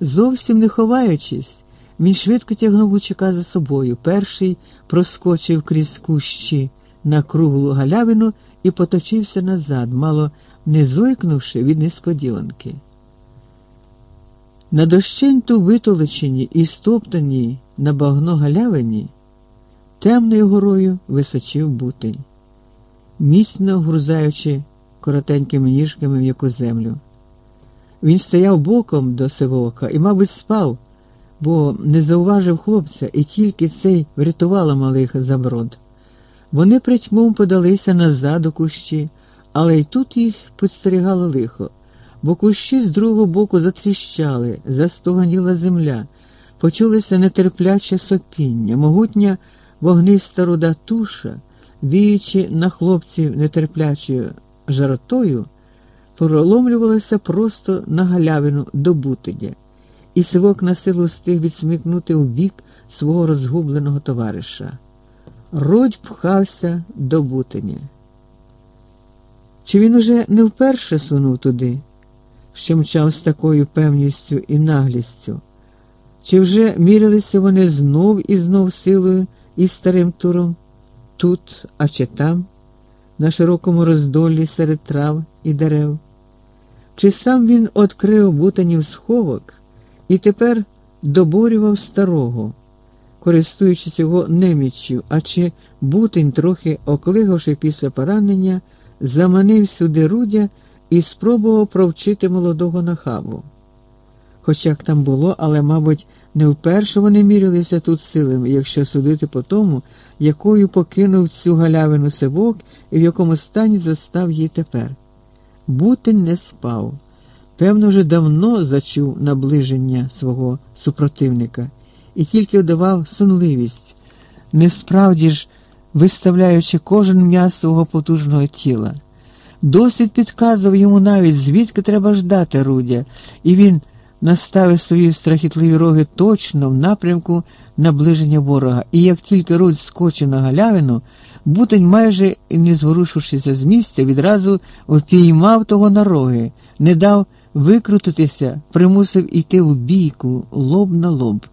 Зовсім не ховаючись, він швидко тягнув Лучука за собою. Перший проскочив крізь кущі на круглу галявину і поточився назад, мало не зойкнувши від несподіванки. На дощенту витолоченій і стоптаній на багно галявині темною горою височив бутень, міцно грузаючи коротенькими ніжками м'яку землю. Він стояв боком до сивока і, мабуть, спав, бо не зауважив хлопця, і тільки цей врятувало малих заброд. Вони притьмом подалися назад у кущі, але й тут їх підстерігало лихо бо кущі з другого боку затріщали, застуганіла земля, почулося нетерпляче сопіння, могутня вогниста руда туша, віючи на хлопців нетерплячою жаротою, проломлювалася просто на галявину до бутидя, і сивок на силу встиг відсмікнути у бік свого розгубленого товариша. Родь пхався до бутиня. Чи він уже не вперше сунув туди? що мчав з такою певністю і наглістю. Чи вже мірилися вони знов і знов силою із старим туром тут, а чи там, на широкому роздолі серед трав і дерев? Чи сам він відкрив бутанів сховок і тепер доборював старого, користуючись його неміччю, а чи бутень, трохи оклигавши після поранення, заманив сюди рудя і спробував провчити молодого нахабу. Хоч як там було, але, мабуть, не вперше вони мірилися тут силами, якщо судити по тому, якою покинув цю галявину сивок і в якому стані застав її тепер. Бутень не спав. Певно, вже давно зачув наближення свого супротивника і тільки вдавав сонливість, несправді ж виставляючи кожен м'яз свого потужного тіла. Досвід підказував йому навіть, звідки треба ждати Рудя, і він наставив свої страхітливі роги точно в напрямку наближення ворога. І як тільки Рудь скочив на галявину, бутень, майже не зворушившися з місця, відразу впіймав того на роги, не дав викрутитися, примусив іти в бійку лоб на лоб.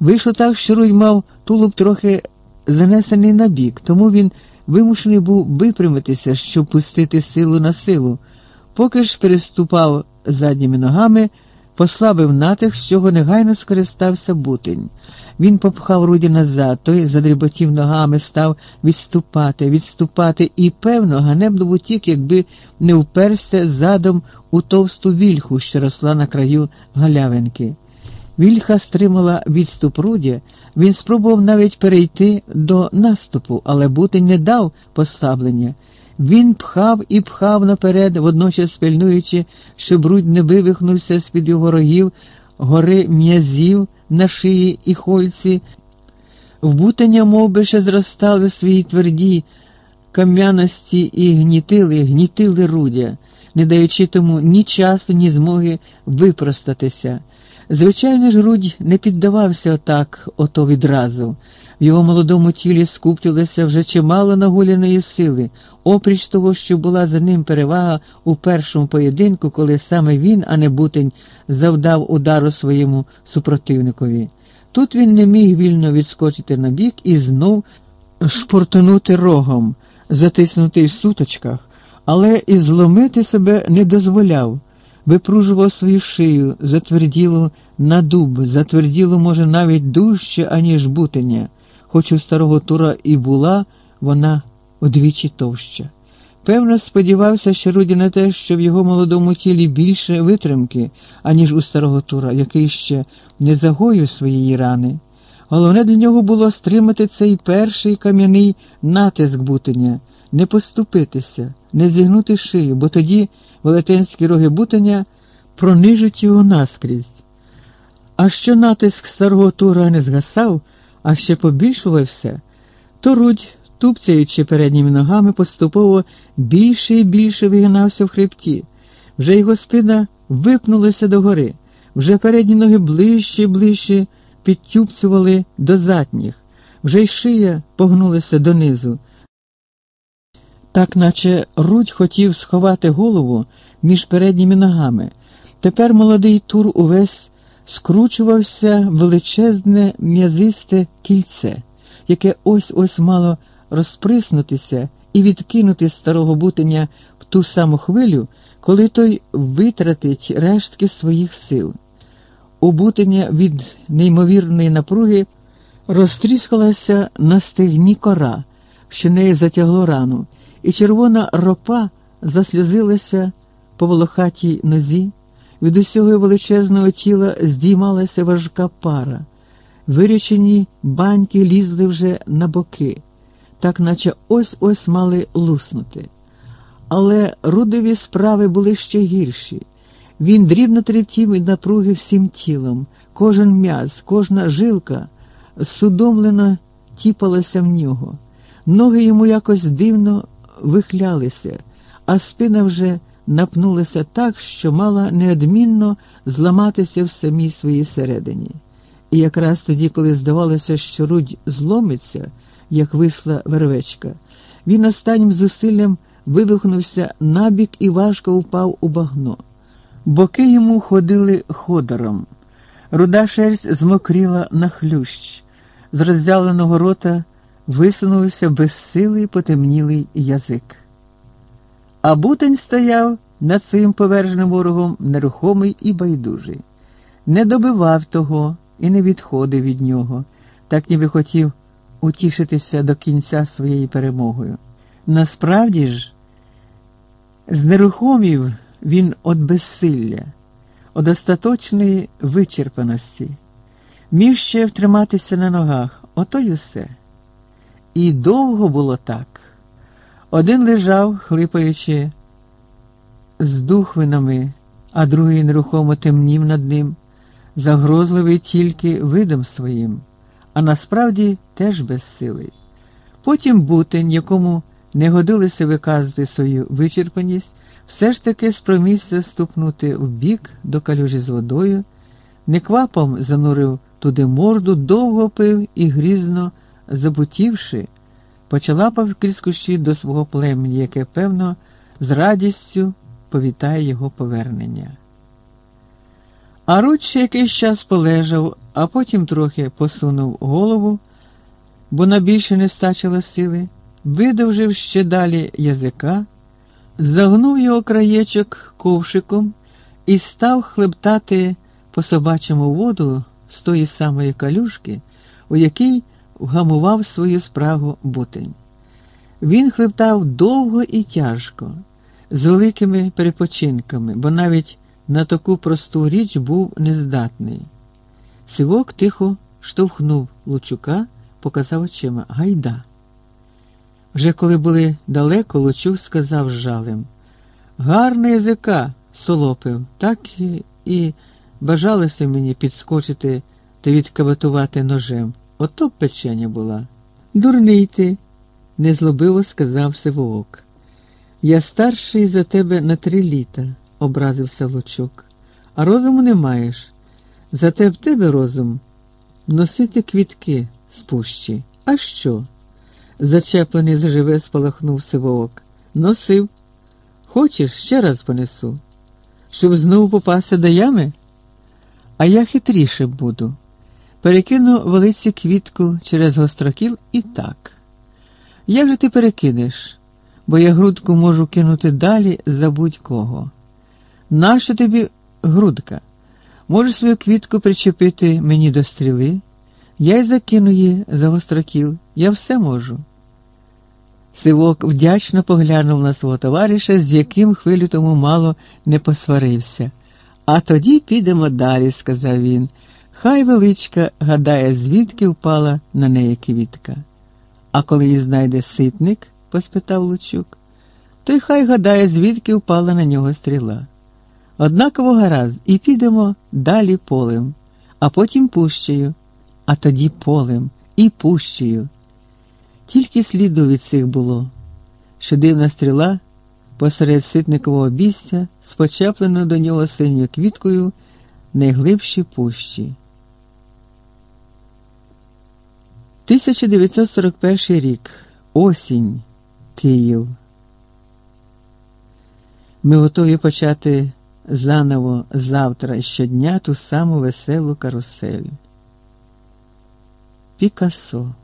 Вийшло так, що Рудь мав тулуб трохи занесений на бік, тому він вимушений був випрямитися, щоб пустити силу на силу, поки ж переступав задніми ногами, послабив натиск, з чого негайно скористався бутень. Він попхав руді назад, той задріботів ногами, став відступати, відступати і, певно, ганебно утік, якби не вперся задом у товсту вільху, що росла на краю галявинки. Вільха стримала відступ Руді, він спробував навіть перейти до наступу, але бутень не дав послаблення. Він пхав і пхав наперед, водночас пильнуючи, щоб Рудь не вивихнувся з-під його рогів, гори м'язів на шиї і хольці. В бутення мов би, ще зростали свої тверді кам'яності і гнітили, гнітили Рудя, не даючи тому ні часу, ні змоги випростатися. Звичайно ж, Рудь не піддавався отак, ото відразу. В його молодому тілі скуптилося вже чимало нагуляної сили, опріч того, що була за ним перевага у першому поєдинку, коли саме він, а не бутень, завдав удару своєму супротивникові. Тут він не міг вільно відскочити на бік і знов шпортонути рогом, затиснутий в суточках, але і зломити себе не дозволяв, випружував свою шию, затверділу на дуб, затверділу, може, навіть дужче, аніж бутеня, хоч у старого тура і була вона удвічі товща. Певно, сподівався Щеруді на те, що в його молодому тілі більше витримки, аніж у старого тура, який ще не загоїв своєї рани. Головне для нього було стримати цей перший кам'яний натиск бутеня, не поступитися, не зігнути шию, бо тоді велетенські роги бутеня пронижуть його наскрізь. А що натиск старого тура не згасав, а ще побільшувався, то рудь тупцяючи передніми ногами, поступово більше і більше вигинався в хребті. Вже його спина випнулася догори, вже передні ноги ближче і ближче підтюпцювали до задніх, вже й шия погнулася донизу. Так наче Рудь хотів сховати голову між передніми ногами. Тепер молодий тур увесь скручувався величезне м'язисте кільце, яке ось ось мало розприснутися і відкинути старого бутеня в ту саму хвилю, коли той витратить рештки своїх сил. У від неймовірної напруги розтріскалася на стегні кора, що неї затягло рану, і червона ропа засльозилася по волохатій нозі. Від усього величезного тіла здіймалася важка пара, вирячені баньки лізли вже на боки так наче ось ось мали луснути. Але рудові справи були ще гірші. Він дрібно тремтів від напруги всім тілом, кожен м'яз, кожна жилка судомлено тіпалася в нього. Ноги йому якось дивно вихлялися, а спина вже напнулася так, що мала неодмінно зламатися в самій своїй середині. І якраз тоді, коли здавалося, що рудь зломиться, як висла вервечка. Він останнім зусиллям вивихнувся набік і важко впав у багно. Боки йому ходили ходором. Руда шерсть змокріла на хлющ. З роздяленого рота висунувся безсилий потемнілий язик. А бутень стояв над своїм поверженим ворогом нерухомий і байдужий, не добивав того і не відходив від нього, так ніби хотів утішитися до кінця своєю перемогою. Насправді ж, знерухомів він від безсилля, від остаточної вичерпаності, міг ще втриматися на ногах, ото й усе. І довго було так. Один лежав, хлипаючи з духвинами, а другий нерухомо темнів над ним, загрозливий тільки видом своїм а насправді теж безсилий. Потім бутень, якому не годилося виказати свою вичерпаність, все ж таки спромігся ступнути в бік до калюжі з водою, неквапом занурив туди морду, довго пив і грізно забутівши, почалапав крізь кущі до свого племені, яке, певно, з радістю повітає його повернення. А ще якийсь час полежав, а потім трохи посунув голову, бо на більше не стачило сили, видовжив ще далі язика, загнув його краєчок ковшиком і став хлептати по собачому воду з тої самої калюшки, у якій вгамував свою справу бутень. Він хлептав довго і тяжко, з великими перепочинками, бо навіть на таку просту річ був нездатний. Сивок тихо штовхнув Лучука, показав очима гайда. Вже коли були далеко, Лучук сказав з жалем Гарна язика солопив, так і, і бажалося мені підскочити та відкабатувати ножем. Ото б печеня була. Дурний ти, незлобиво сказав Сивоок. Я старший за тебе на три літа, образився Лучук. А розуму не маєш. Зате в тебе розум носити квітки з пущі. А що? Зачеплений заживе спалахнув сивоок. Носив. Хочеш, ще раз понесу, щоб знову попасти до ями? А я хитріше буду. Перекину велиці квітку через гострокіл і так. Як же ти перекинеш? Бо я грудку можу кинути далі за будь-кого. Нащо тобі грудка? Можеш свою квітку причепити мені до стріли? Я й закину її за гострокіл, я все можу. Сивок вдячно поглянув на свого товариша, з яким хвилю тому мало не посварився. А тоді підемо далі, сказав він. Хай величка гадає, звідки впала на неї квітка. А коли її знайде ситник, поспитав Лучук, то й хай гадає, звідки впала на нього стріла. Однаково гаразд, і підемо далі полем, а потім пущею, а тоді полем і пущею. Тільки сліду від цих було, що дивна стріла посеред ситникового бістя, спочеплено до нього синьою квіткою найглибші пущі. 1941 рік. Осінь. Київ. Ми готові почати заново завтра щодня ту саму веселу карусель. Пікассо.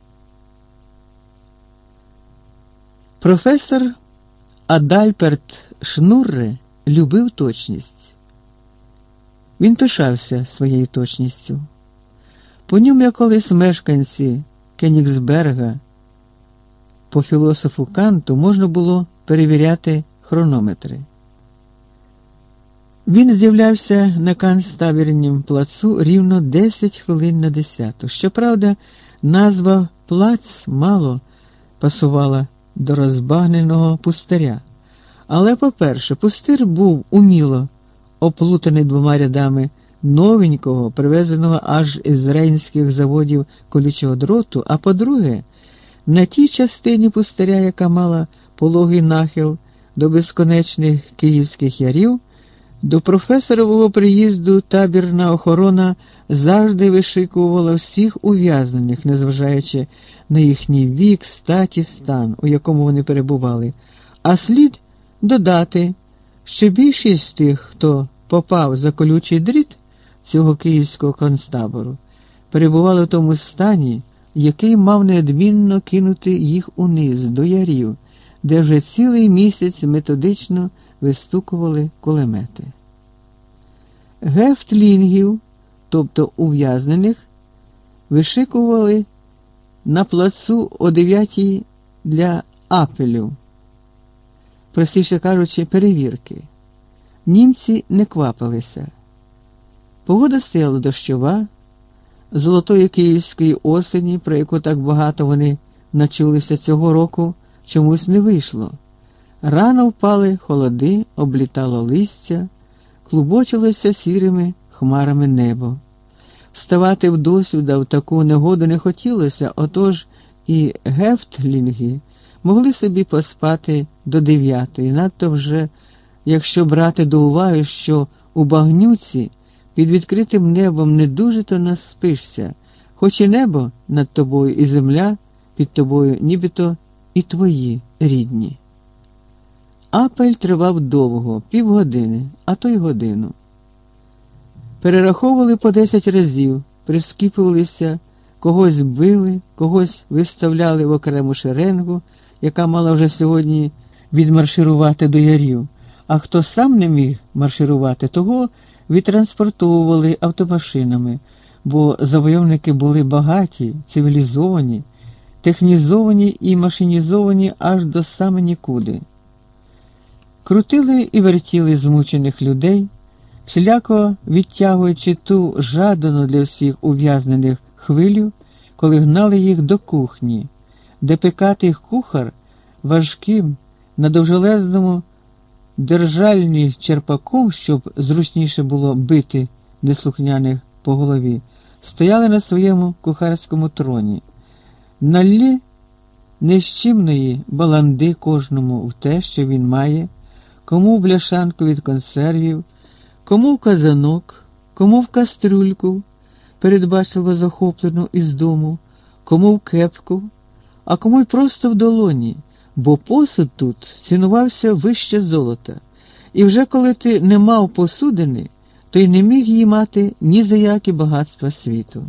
Професор Адальперт Шнурре любив точність. Він пишався своєю точністю. По ньому, як колись мешканці Кенігсберга, по філософу Канту можна було перевіряти хронометри. Він з'являвся на канцтабірнім плацу рівно 10 хвилин на 10. Щоправда, назва плац мало пасувала до розбагненого пустиря. Але, по-перше, пустир був уміло оплутаний двома рядами новенького, привезеного аж із рейнських заводів колючого дроту, а по-друге, на тій частині пустиря, яка мала пологий нахил до безконечних київських ярів, до професорового приїзду табірна охорона завжди вишикувала всіх ув'язнених, незважаючи на їхній вік, статі, стан, у якому вони перебували, а слід додати, що більшість тих, хто попав за колючий дріт цього київського концтабору, перебували в тому стані, який мав неодмінно кинути їх униз до ярів, де вже цілий місяць методично вистукували кулемети. Гефтлінгів, тобто ув'язнених, вишикували на плацу о 9 для апелю, простіше кажучи, перевірки. Німці не квапилися. Погода стояла дощова, золотої київської осені, про яку так багато вони начулися цього року, чомусь не вийшло. Рано впали холоди, облітало листя, клубочилося сірими хмарами небо. Вставати вдосвіда в таку негоду не хотілося, отож і гефтлінги могли собі поспати до дев'ятої, надто вже, якщо брати до уваги, що у багнюці під відкритим небом не дуже то наспишся, хоч і небо над тобою, і земля під тобою, нібито і твої рідні. Апель тривав довго, півгодини, а то й годину. Перераховували по десять разів, прискіпувалися, когось били, когось виставляли в окрему шеренгу, яка мала вже сьогодні відмарширувати до ярів, а хто сам не міг марширувати, того відтранспортовували автомашинами, бо завойовники були багаті, цивілізовані, технізовані і машинізовані аж до саме нікуди. Крутили і вертіли змучених людей, всіляко відтягуючи ту жадану для всіх ув'язнених хвилю, коли гнали їх до кухні, де пекатий кухар важким на довжелезному держальні черпаком, щоб зручніше було бити неслухняних по голові, стояли на своєму кухарському троні. Наллі нещимної баланди кожному в те, що він має, кому в бляшанку від консервів, кому в казанок, кому в кастрюльку, передбачливо захоплену із дому, кому в кепку, а кому й просто в долоні бо посуд тут цінувався вище золота, і вже коли ти не мав посудини, то й не міг її мати ні за які багатства світу.